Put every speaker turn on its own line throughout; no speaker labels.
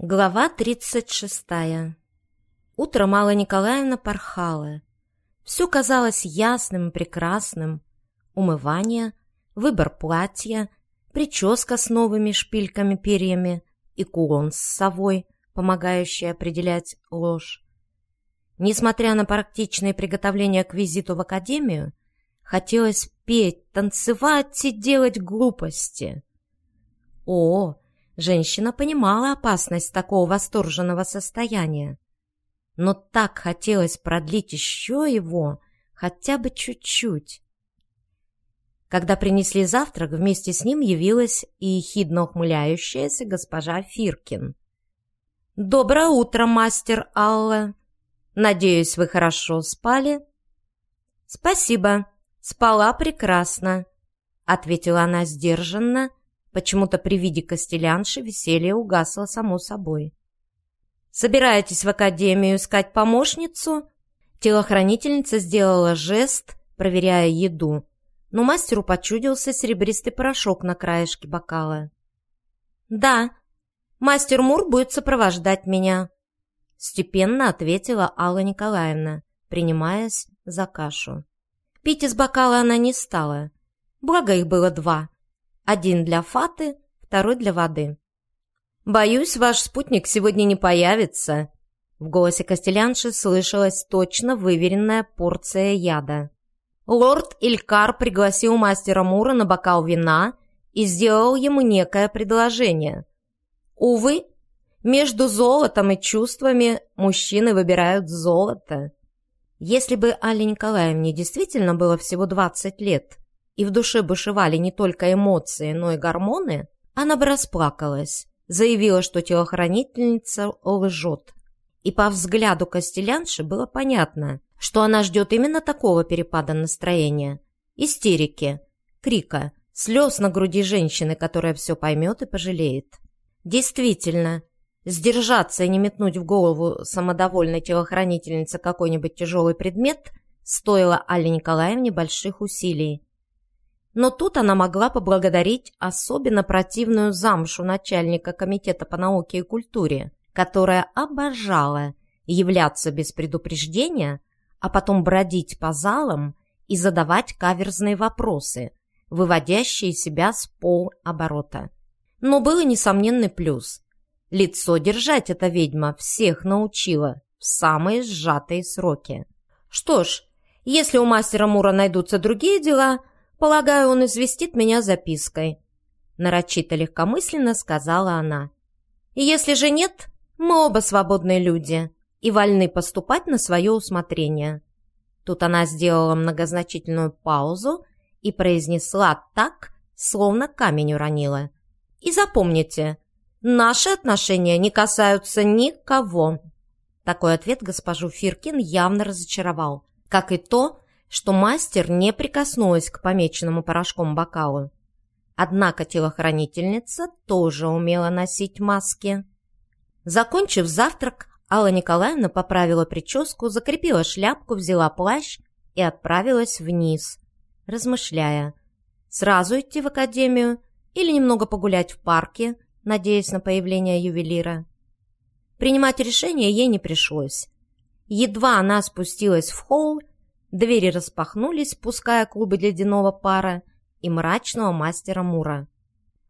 Глава 36. Утро Алла Николаевна порхала. Все казалось ясным и прекрасным. Умывание, выбор платья, прическа с новыми шпильками-перьями и кулон с совой, помогающий определять ложь. Несмотря на практичные приготовления к визиту в академию, хотелось петь, танцевать и делать глупости. О, Женщина понимала опасность такого восторженного состояния. Но так хотелось продлить еще его, хотя бы чуть-чуть. Когда принесли завтрак, вместе с ним явилась и ехидно ухмыляющаяся госпожа Фиркин. «Доброе утро, мастер Алла! Надеюсь, вы хорошо спали?» «Спасибо, спала прекрасно», — ответила она сдержанно, Почему-то при виде костелянши веселье угасло само собой. «Собираетесь в академию искать помощницу?» Телохранительница сделала жест, проверяя еду, но мастеру почудился серебристый порошок на краешке бокала. «Да, мастер Мур будет сопровождать меня», — степенно ответила Алла Николаевна, принимаясь за кашу. Пить из бокала она не стала, благо их было два — один для фаты, второй для воды. «Боюсь, ваш спутник сегодня не появится». В голосе Костелянши слышалась точно выверенная порция яда. Лорд Илькар пригласил мастера Мура на бокал вина и сделал ему некое предложение. Увы, между золотом и чувствами мужчины выбирают золото. Если бы Алле Николаевне действительно было всего 20 лет, и в душе бушевали не только эмоции, но и гормоны, она бы расплакалась, заявила, что телохранительница лжет. И по взгляду Костелянши было понятно, что она ждет именно такого перепада настроения. Истерики, крика, слез на груди женщины, которая все поймет и пожалеет. Действительно, сдержаться и не метнуть в голову самодовольной телохранительнице какой-нибудь тяжелый предмет стоило Алле Николаевне больших усилий. Но тут она могла поблагодарить особенно противную замшу начальника комитета по науке и культуре, которая обожала являться без предупреждения, а потом бродить по залам и задавать каверзные вопросы, выводящие себя с полоборота. Но был и несомненный плюс. Лицо держать эта ведьма всех научила в самые сжатые сроки. Что ж, если у мастера Мура найдутся другие дела – Полагаю, он известит меня запиской», — нарочито легкомысленно сказала она. «Если же нет, мы оба свободные люди и вольны поступать на свое усмотрение». Тут она сделала многозначительную паузу и произнесла так, словно камень уронила. «И запомните, наши отношения не касаются никого». Такой ответ госпожу Фиркин явно разочаровал, как и то, что мастер не прикоснулась к помеченному порошком бокалу. Однако телохранительница тоже умела носить маски. Закончив завтрак, Алла Николаевна поправила прическу, закрепила шляпку, взяла плащ и отправилась вниз, размышляя, сразу идти в академию или немного погулять в парке, надеясь на появление ювелира. Принимать решение ей не пришлось. Едва она спустилась в холл, Двери распахнулись, пуская клубы ледяного пара и мрачного мастера Мура.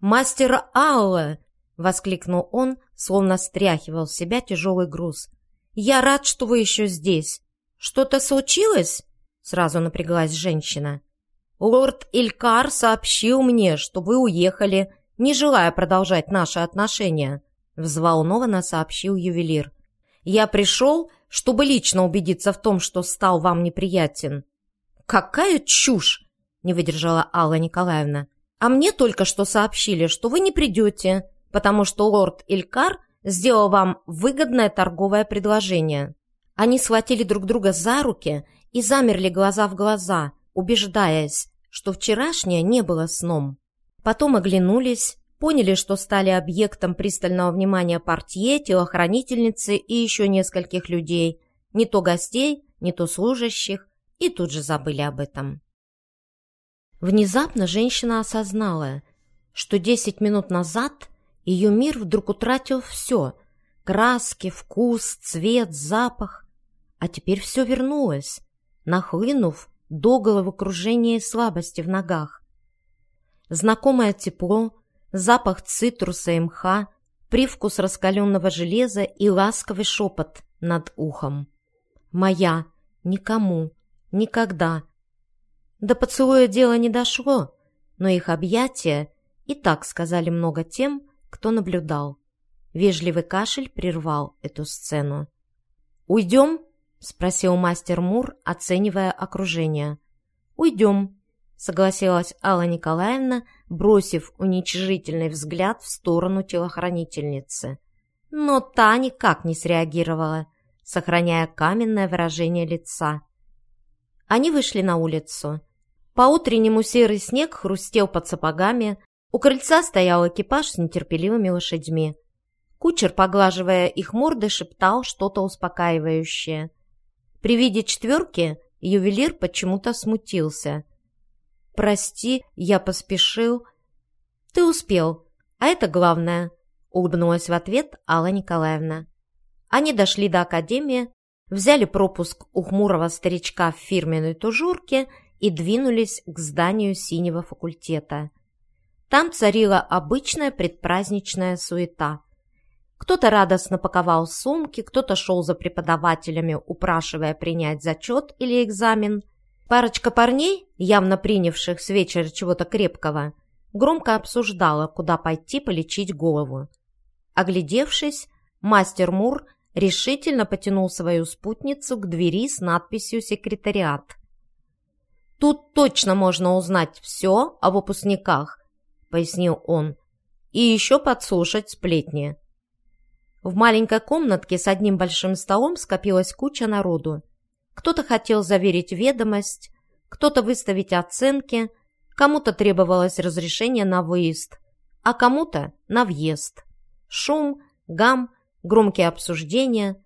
«Мастер Алла!» — воскликнул он, словно стряхивал с себя тяжелый груз. «Я рад, что вы еще здесь. Что-то случилось?» — сразу напряглась женщина. «Лорд Илькар сообщил мне, что вы уехали, не желая продолжать наши отношения», — взволнованно сообщил ювелир. «Я пришел, чтобы лично убедиться в том, что стал вам неприятен». «Какая чушь!» — не выдержала Алла Николаевна. «А мне только что сообщили, что вы не придете, потому что лорд Илькар сделал вам выгодное торговое предложение». Они схватили друг друга за руки и замерли глаза в глаза, убеждаясь, что вчерашнее не было сном. Потом оглянулись, поняли, что стали объектом пристального внимания портье, телохранительницы и еще нескольких людей, не то гостей, не то служащих, и тут же забыли об этом. Внезапно женщина осознала, что десять минут назад ее мир вдруг утратил все, Краски, вкус, цвет, запах. А теперь все вернулось, нахлынув до головокружения и слабости в ногах. Знакомое тепло, запах цитруса и мха, привкус раскаленного железа и ласковый шепот над ухом. «Моя! Никому! Никогда!» До поцелуя дело не дошло, но их объятия и так сказали много тем, кто наблюдал. Вежливый кашель прервал эту сцену. «Уйдем?» — спросил мастер Мур, оценивая окружение. «Уйдем», — согласилась Алла Николаевна, бросив уничижительный взгляд в сторону телохранительницы. Но та никак не среагировала, сохраняя каменное выражение лица. Они вышли на улицу. По-утреннему серый снег хрустел под сапогами, у крыльца стоял экипаж с нетерпеливыми лошадьми. Кучер, поглаживая их морды, шептал что-то успокаивающее. При виде четверки ювелир почему-то смутился. «Прости, я поспешил». «Ты успел, а это главное», — улыбнулась в ответ Алла Николаевна. Они дошли до академии, взяли пропуск у хмурого старичка в фирменной тужурке и двинулись к зданию синего факультета. Там царила обычная предпраздничная суета. Кто-то радостно паковал сумки, кто-то шел за преподавателями, упрашивая принять зачет или экзамен. Парочка парней, явно принявших с вечера чего-то крепкого, громко обсуждала, куда пойти полечить голову. Оглядевшись, мастер Мур решительно потянул свою спутницу к двери с надписью «Секретариат». «Тут точно можно узнать все о выпускниках», — пояснил он, «и еще подслушать сплетни». В маленькой комнатке с одним большим столом скопилась куча народу. Кто-то хотел заверить ведомость, кто-то выставить оценки, кому-то требовалось разрешение на выезд, а кому-то на въезд. Шум, гам, громкие обсуждения.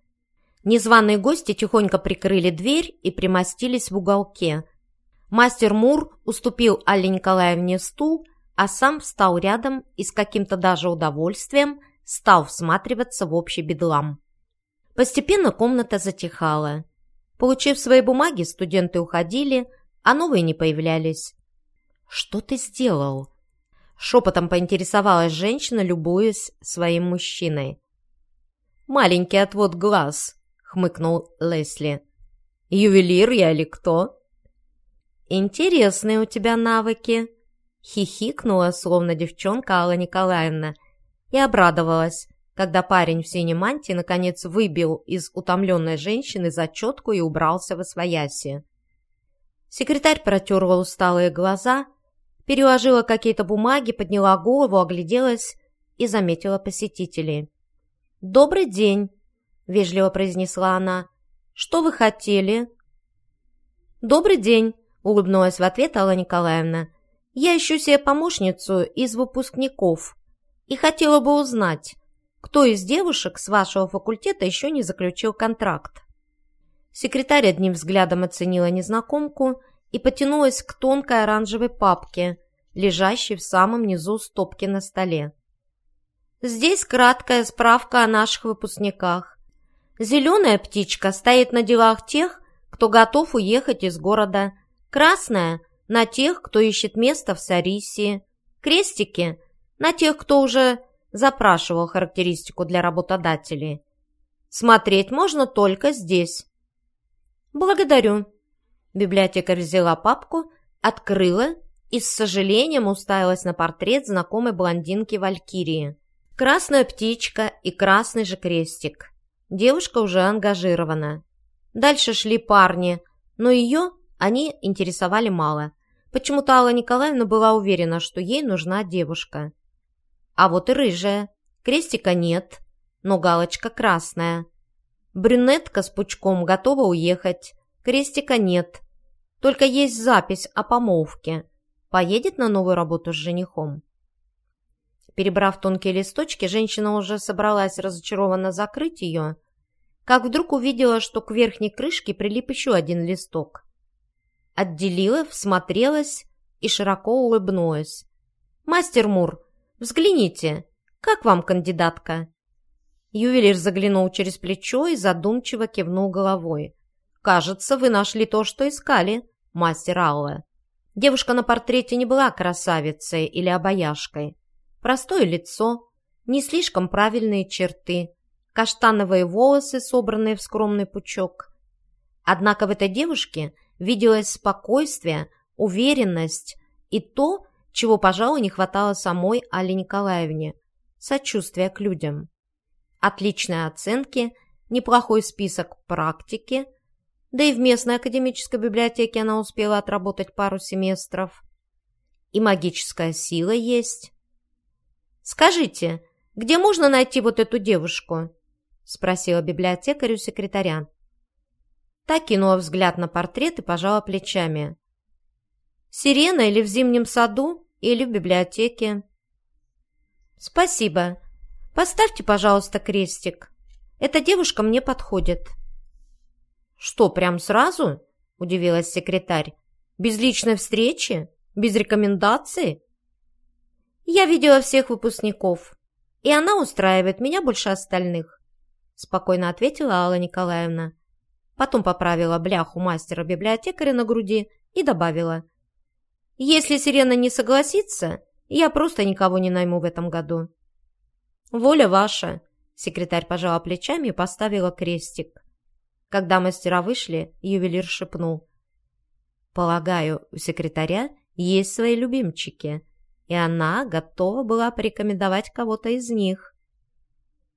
Незваные гости тихонько прикрыли дверь и примостились в уголке. Мастер Мур уступил Алле Николаевне стул, а сам встал рядом и с каким-то даже удовольствием – стал всматриваться в общий бедлам. Постепенно комната затихала. Получив свои бумаги, студенты уходили, а новые не появлялись. «Что ты сделал?» Шепотом поинтересовалась женщина, любуясь своим мужчиной. «Маленький отвод глаз», — хмыкнул Лесли. «Ювелир я или кто?» «Интересные у тебя навыки», — хихикнула, словно девчонка Алла Николаевна, и обрадовалась, когда парень в синей мантии наконец выбил из утомленной женщины зачетку и убрался в освояси. Секретарь протерла усталые глаза, переложила какие-то бумаги, подняла голову, огляделась и заметила посетителей. «Добрый день!» — вежливо произнесла она. «Что вы хотели?» «Добрый день!» — улыбнулась в ответ Алла Николаевна. «Я ищу себе помощницу из выпускников и хотела бы узнать, кто из девушек с вашего факультета еще не заключил контракт. Секретарь одним взглядом оценила незнакомку и потянулась к тонкой оранжевой папке, лежащей в самом низу стопки на столе. Здесь краткая справка о наших выпускниках. Зеленая птичка стоит на делах тех, кто готов уехать из города. Красная – на тех, кто ищет место в Сарисии. Крестики – на тех, кто уже запрашивал характеристику для работодателей. Смотреть можно только здесь. Благодарю. Библиотекарь взяла папку, открыла и с сожалением уставилась на портрет знакомой блондинки Валькирии. Красная птичка и красный же крестик. Девушка уже ангажирована. Дальше шли парни, но ее они интересовали мало. Почему-то Алла Николаевна была уверена, что ей нужна девушка. А вот и рыжая. Крестика нет, но галочка красная. Брюнетка с пучком готова уехать. Крестика нет. Только есть запись о помолвке. Поедет на новую работу с женихом. Перебрав тонкие листочки, женщина уже собралась разочарованно закрыть ее, как вдруг увидела, что к верхней крышке прилип еще один листок. Отделила, всмотрелась и широко улыбнулась. «Мастер Мур, Взгляните, как вам кандидатка?» Ювелир заглянул через плечо и задумчиво кивнул головой. «Кажется, вы нашли то, что искали, мастер Алла». Девушка на портрете не была красавицей или обаяшкой. Простое лицо, не слишком правильные черты, каштановые волосы, собранные в скромный пучок. Однако в этой девушке виделось спокойствие, уверенность и то, чего, пожалуй, не хватало самой Алле Николаевне – сочувствия к людям. Отличные оценки, неплохой список практики, да и в местной академической библиотеке она успела отработать пару семестров. И магическая сила есть. «Скажите, где можно найти вот эту девушку?» – спросила библиотекарю секретаря. Та кинула взгляд на портрет и пожала плечами. «Сирена или в зимнем саду, или в библиотеке». «Спасибо. Поставьте, пожалуйста, крестик. Эта девушка мне подходит». «Что, прям сразу?» – удивилась секретарь. «Без личной встречи? Без рекомендации?» «Я видела всех выпускников, и она устраивает меня больше остальных», – спокойно ответила Алла Николаевна. Потом поправила бляху мастера-библиотекаря на груди и добавила. «Если Сирена не согласится, я просто никого не найму в этом году». «Воля ваша», – секретарь пожала плечами и поставила крестик. Когда мастера вышли, ювелир шепнул. «Полагаю, у секретаря есть свои любимчики, и она готова была порекомендовать кого-то из них».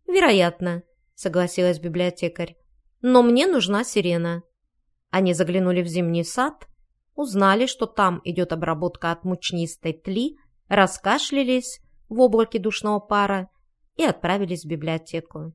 «Вероятно», — согласилась библиотекарь. «Но мне нужна сирена». Они заглянули в зимний сад, узнали, что там идет обработка от мучнистой тли, раскашлялись в облаке душного пара и отправились в библиотеку.